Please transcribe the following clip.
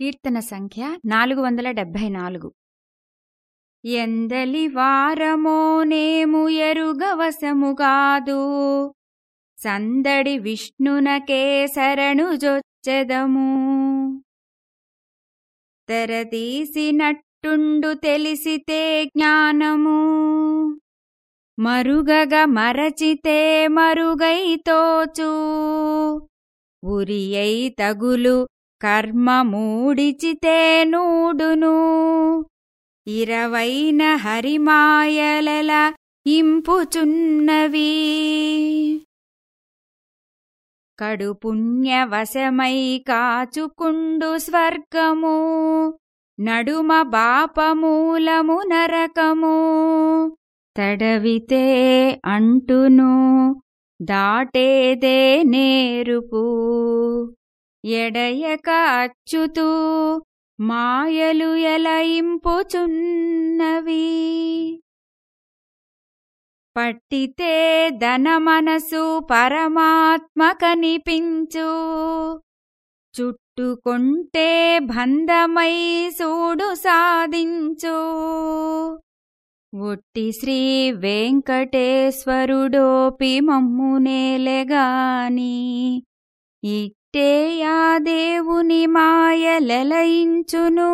కీర్తన సంఖ్య నాలుగు వందల డెబ్భై నాలుగు. ఎందలి వారమోనేము ఎరుగవశముగాదు సందడి విష్ణునకే శరణు జొచ్చెదము. తెరదీసినట్టుండు తెలిసితే జ్ఞానము. మరుగగ మరచితే మరుగై తోచు. ఉరియై తగులు కర్మ మూడిచితే నూడును. ఇరవైన హరిమాయలల ఇంపుచున్నవి. కడు పుణ్యవశమై కాచుకుండు స్వర్గము. నడుమ బాపమూలము నరకము. తడవితే అంటును దాటేదే నేరుపు. ఎడయక అచ్చుతూ మాయలు ఎలయింపుచున్నవి. పట్టితే ధనమనసు పరమాత్మ కనిపించు చుట్టుకొంటే బంధమై సూడు సాధించు. ఒట్టి శ్రీ వెంకటేశ్వరుడోపి మమ్మునేలెగాని ఇట్టే ఆ దేవుని మాయలెలయించును